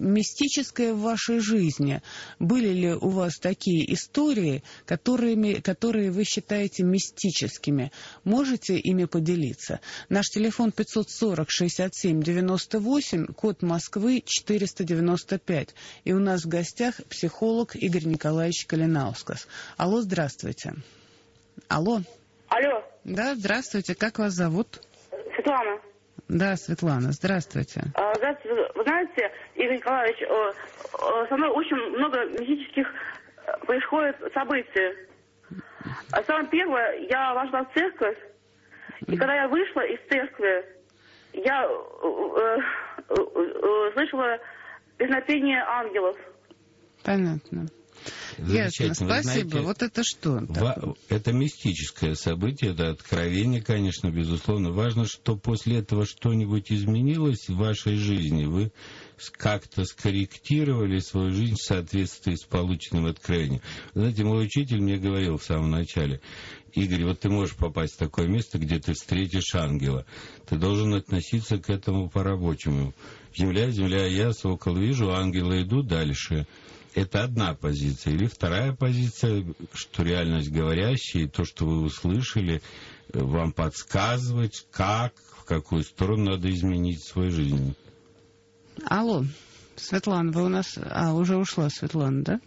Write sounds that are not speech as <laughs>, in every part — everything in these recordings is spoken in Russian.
мистическое в вашей жизни? Были ли у вас такие истории, которыми, которые вы считаете мистическими? Можете ими поделиться? Наш телефон 540-67-98, код Москвы 495. И у нас в гостях психолог Игорь Николаевич Калинаускас. Алло, здравствуйте. Алло. Алло. Да, здравствуйте. Как вас зовут? Светлана. Да, Светлана, здравствуйте. А, здравствуйте. Вы знаете, Игорь Николаевич, со мной очень много мистических э, происходит событий. А самое первое, я вошла в церковь, и когда я вышла из церкви, я э, э, э, слышала песнопение ангелов. Понятно. Ясно, спасибо. Знаете, вот это что? Во, это мистическое событие, это откровение, конечно, безусловно. Важно, что после этого что-нибудь изменилось в вашей жизни. Вы как-то скорректировали свою жизнь в соответствии с полученным откровением. Знаете, мой учитель мне говорил в самом начале, Игорь, вот ты можешь попасть в такое место, где ты встретишь ангела. Ты должен относиться к этому по-рабочему. Земля, земля, я сокол вижу, ангелы идут дальше. Это одна позиция. Или вторая позиция, что реальность говорящая, и то, что вы услышали, вам подсказывать, как, в какую сторону надо изменить свою жизнь. Алло. Светлана, вы у нас... А, уже ушла Светлана, да?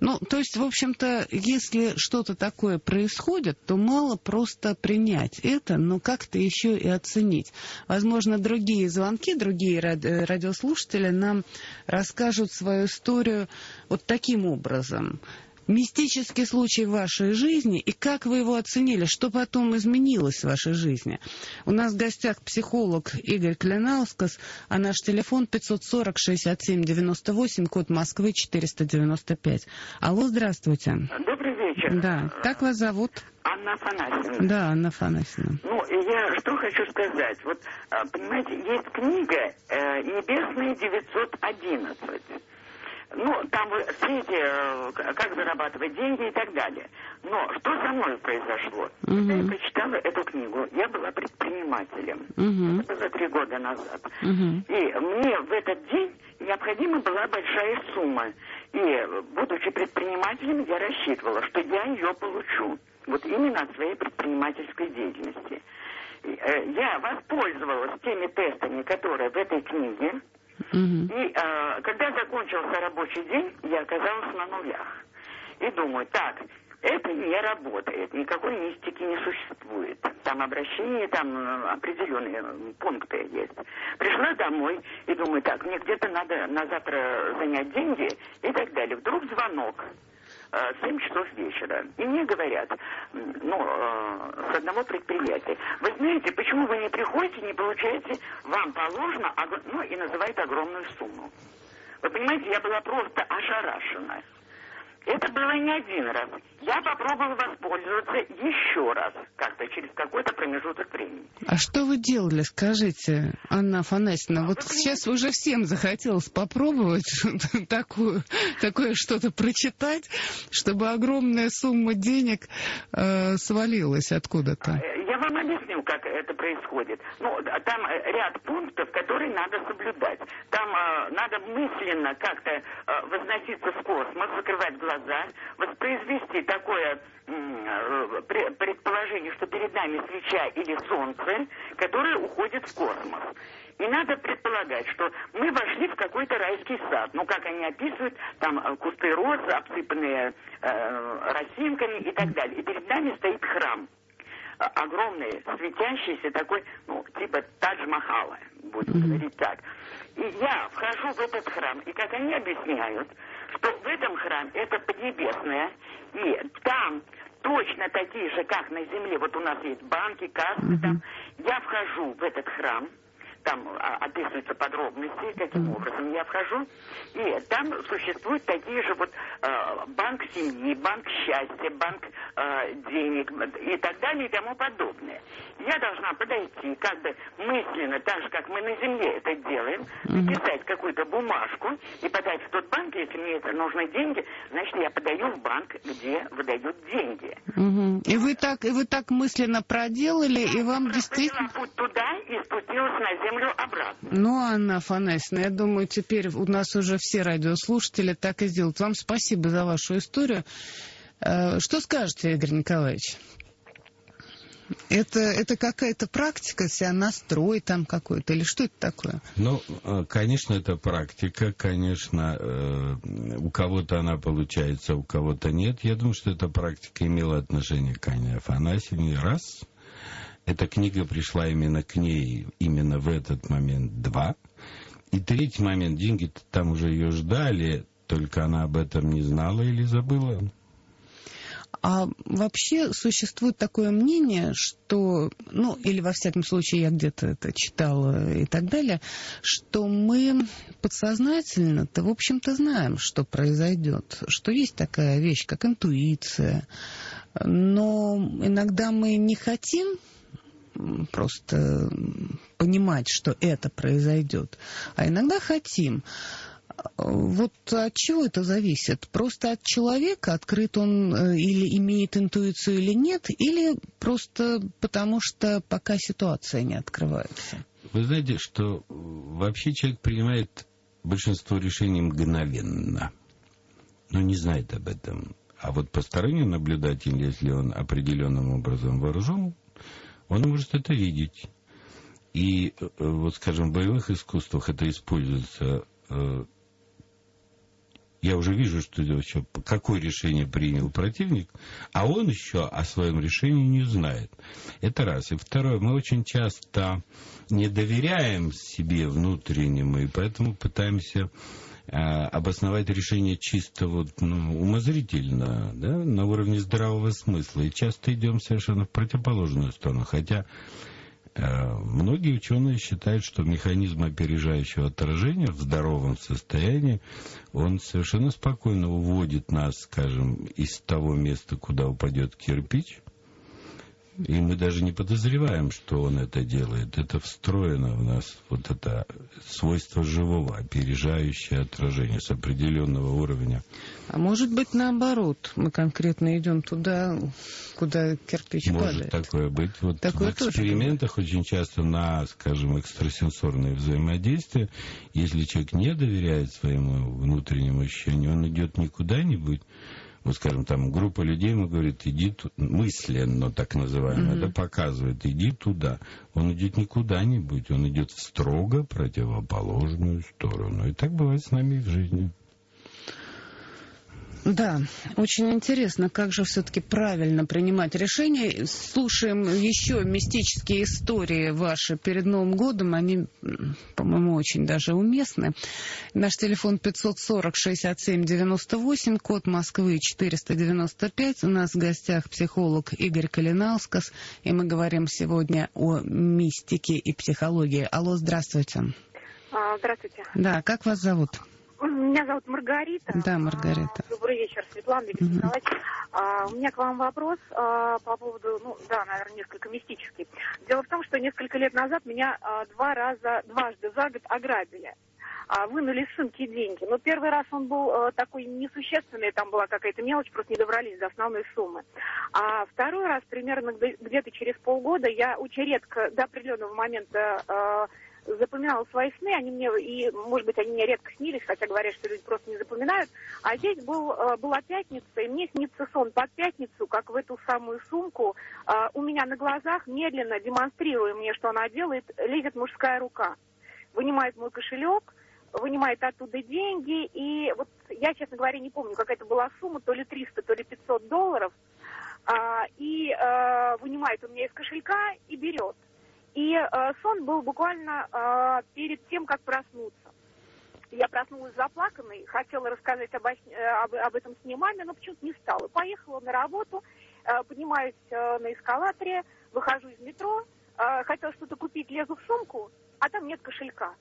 Ну, то есть, в общем-то, если что-то такое происходит, то мало просто принять это, но как-то еще и оценить. Возможно, другие звонки, другие радиослушатели нам расскажут свою историю вот таким образом мистический случай в вашей жизни и как вы его оценили, что потом изменилось в вашей жизни. У нас в гостях психолог Игорь Клянаускас, а наш телефон 540-67-98, код Москвы 495. Алло, здравствуйте. Добрый вечер. Да. Как вас зовут? Анна Афанасьевна. Да, Анна Афанасьевна. Ну, я что хочу сказать. Вот, а, понимаете, есть книга э, «Небесные 911». Ну, там все эти, э, как зарабатывать деньги и так далее. Но что со мной произошло? Угу. Когда я прочитала эту книгу, я была предпринимателем. Угу. Это было три года назад. Угу. И мне в этот день необходима была большая сумма. И, будучи предпринимателем, я рассчитывала, что я ее получу. Вот именно от своей предпринимательской деятельности. Э, я воспользовалась теми тестами, которые в этой книге, Угу. И э, когда закончился рабочий день, я оказалась на нулях. И думаю, так, это не работает, никакой мистики не существует. Там обращения, там э, определенные пункты есть. Пришла домой и думаю, так, мне где-то надо на завтра занять деньги и так далее. Вдруг звонок. 7 э, часов вечера. И мне говорят, ну, э, с одного предприятия, вы знаете, почему вы не приходите, не получаете, вам положено, ну, и называют огромную сумму. Вы понимаете, я была просто ошарашена. Это было не один раз. Я попробовала воспользоваться еще раз, как-то через какой-то промежуток времени. А что вы делали, скажите, Анна Афанасьевна? Вот вы сейчас уже всем захотелось попробовать <laughs> такую, такое что-то прочитать, чтобы огромная сумма денег э, свалилась откуда-то. Объясню, как это происходит. Ну, там э, ряд пунктов, которые надо соблюдать. Там э, надо мысленно как-то э, возноситься в космос, закрывать глаза, воспроизвести такое э, предположение, что перед нами свеча или солнце, которое уходит в космос. И надо предполагать, что мы вошли в какой-то райский сад. Ну, как они описывают, там э, кусты роз, обсыпанные э, росинками и так далее. И перед нами стоит храм огромный, светящийся такой, ну, типа Тадж-Махала, будем mm-hmm. говорить так. И я вхожу в этот храм, и как они объясняют, что в этом храме это Поднебесное, и там точно такие же, как на земле, вот у нас есть банки, кассы mm-hmm. там, я вхожу в этот храм, там а, описываются подробности, каким образом я вхожу. И там существуют такие же вот э, банк семьи, банк счастья, банк э, денег и так далее и тому подобное. Я должна подойти как бы мысленно, так же, как мы на земле это делаем, написать какую-то бумажку и подать в тот банк, если мне это нужны деньги, значит, я подаю в банк, где выдают деньги. Угу. И вы так, и вы так мысленно проделали, я и вам действительно... путь туда и спустилась на землю обратно. Ну, Анна Афанасьевна, я думаю, теперь у нас уже все радиослушатели так и сделают. Вам спасибо за вашу историю. Э, что скажете, Игорь Николаевич? Это, это какая-то практика, себя настрой там какой-то, или что это такое? Ну, э, конечно, это практика, конечно, э, у кого-то она получается, у кого-то нет. Я думаю, что эта практика имела отношение к Анне Афанасьевне, раз. Эта книга пришла именно к ней, именно в этот момент, два. И третий момент, деньги там уже ее ждали, только она об этом не знала или забыла. А вообще существует такое мнение, что, ну, или во всяком случае я где-то это читала и так далее, что мы подсознательно-то, в общем-то, знаем, что произойдет, что есть такая вещь, как интуиция, но иногда мы не хотим просто понимать, что это произойдет, а иногда хотим. Вот от чего это зависит? Просто от человека, открыт он э, или имеет интуицию или нет, или просто потому что пока ситуация не открывается? Вы знаете, что вообще человек принимает большинство решений мгновенно, но не знает об этом. А вот посторонний наблюдатель, если он определенным образом вооружен, он может это видеть. И э, вот, скажем, в боевых искусствах это используется э, я уже вижу, что еще какое решение принял противник, а он еще о своем решении не знает. Это раз. И второе, мы очень часто не доверяем себе внутреннему, и поэтому пытаемся обосновать решение чисто вот, ну, умозрительно, да, на уровне здравого смысла. И часто идем совершенно в противоположную сторону. Хотя Э, многие ученые считают, что механизм опережающего отражения в здоровом состоянии, он совершенно спокойно уводит нас, скажем, из того места, куда упадет кирпич, и мы даже не подозреваем, что он это делает. Это встроено в нас, вот это свойство живого, опережающее отражение с определенного уровня. А может быть наоборот, мы конкретно идем туда, куда кирпич может падает. Может такое быть. Вот такое в экспериментах тоже. очень часто на, скажем, экстрасенсорное взаимодействие, если человек не доверяет своему внутреннему ощущению, он идет не куда-нибудь, вот скажем, там группа людей ему говорит, иди тут, мысленно так называемое, mm-hmm. да, показывает, иди туда. Он идет не куда-нибудь, он идет в строго противоположную сторону. И так бывает с нами в жизни. Да, очень интересно, как же все-таки правильно принимать решения. Слушаем еще мистические истории ваши перед Новым годом. Они, по-моему, очень даже уместны. Наш телефон 540-67-98, код Москвы 495. У нас в гостях психолог Игорь Калинаускас. И мы говорим сегодня о мистике и психологии. Алло, здравствуйте. А, здравствуйте. Да, как вас зовут? Меня зовут Маргарита. Да, Маргарита. Добрый вечер, Светлана Викторович угу. А, у меня к вам вопрос а, по поводу, ну да, наверное, несколько мистический. Дело в том, что несколько лет назад меня а, два раза, дважды за год ограбили. А, вынули из сумки деньги. Но первый раз он был а, такой несущественный, там была какая-то мелочь, просто не добрались до основной суммы. А второй раз, примерно где-то через полгода, я очень редко до определенного момента а, запоминала свои сны, они мне, и, может быть, они мне редко снились, хотя говорят, что люди просто не запоминают. А здесь был, э, была пятница, и мне снится сон под пятницу, как в эту самую сумку. Э, у меня на глазах, медленно демонстрируя мне, что она делает, лезет мужская рука. Вынимает мой кошелек, вынимает оттуда деньги, и вот я, честно говоря, не помню, какая это была сумма, то ли 300, то ли 500 долларов, а, и а, вынимает у меня из кошелька и берет. И э, сон был буквально э, перед тем, как проснуться. Я проснулась заплаканной, хотела рассказать об, э, об, об этом сне маме, но почему-то не стала. Поехала на работу, э, поднимаюсь э, на эскалаторе, выхожу из метро, э, хотела что-то купить, лезу в сумку, а там нет кошелька.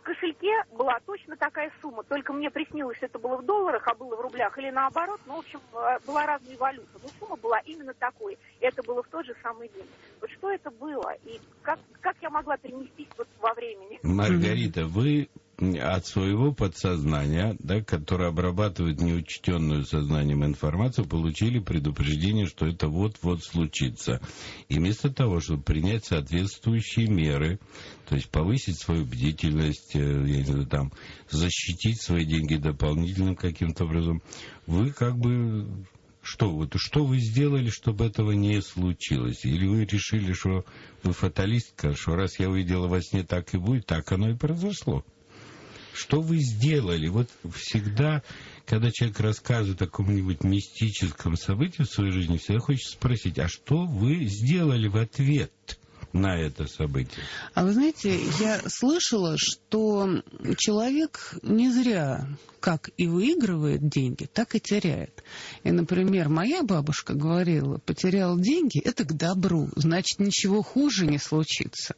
В кошельке была точно такая сумма, только мне приснилось, это было в долларах, а было в рублях, или наоборот, ну, в общем, э, была разная валюта. Но сумма была именно такой. И это было в тот же самый день. Вот что это было? И как, как я могла перенестись вот во времени? Маргарита, вы от своего подсознания, да, которое обрабатывает неучтенную сознанием информацию, получили предупреждение, что это вот-вот случится. И вместо того, чтобы принять соответствующие меры, то есть повысить свою бдительность, э, я не знаю, там, защитить свои деньги дополнительным каким-то образом, вы как бы что, вот, что вы сделали, чтобы этого не случилось? Или вы решили, что вы фаталистка, что раз я увидела во сне так и будет, так оно и произошло? Что вы сделали? Вот всегда, когда человек рассказывает о каком-нибудь мистическом событии в своей жизни, всегда хочется спросить, а что вы сделали в ответ? на это событие. А вы знаете, я слышала, что человек не зря как и выигрывает деньги, так и теряет. И, например, моя бабушка говорила, потерял деньги, это к добру, значит, ничего хуже не случится.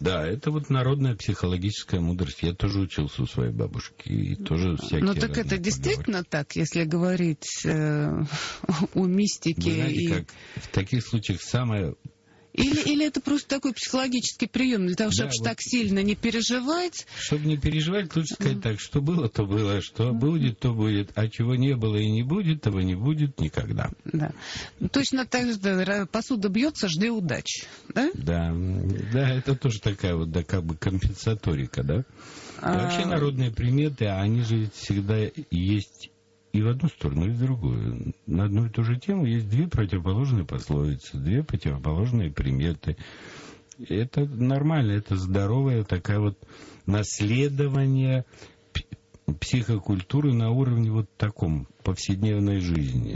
Да, это вот народная психологическая мудрость. Я тоже учился у своей бабушки и тоже всякие. Ну так это действительно так, если говорить э, <laughs> о мистике. Вы знаете, и... как в таких случаях самое или, или это просто такой психологический прием для того, чтобы да, вот, так сильно не переживать? Чтобы не переживать, лучше сказать так, что было, то было, что будет, то будет, а чего не было и не будет, того не будет никогда. Да. Точно так же да, посуда бьется, жди удачи. Да? Да, да, это тоже такая вот, да, как бы компенсаторика, да? А... вообще народные приметы, они же всегда есть и в одну сторону, и в другую. На одну и ту же тему есть две противоположные пословицы, две противоположные приметы. Это нормально, это здоровое такая вот наследование психокультуры на уровне вот таком повседневной жизни.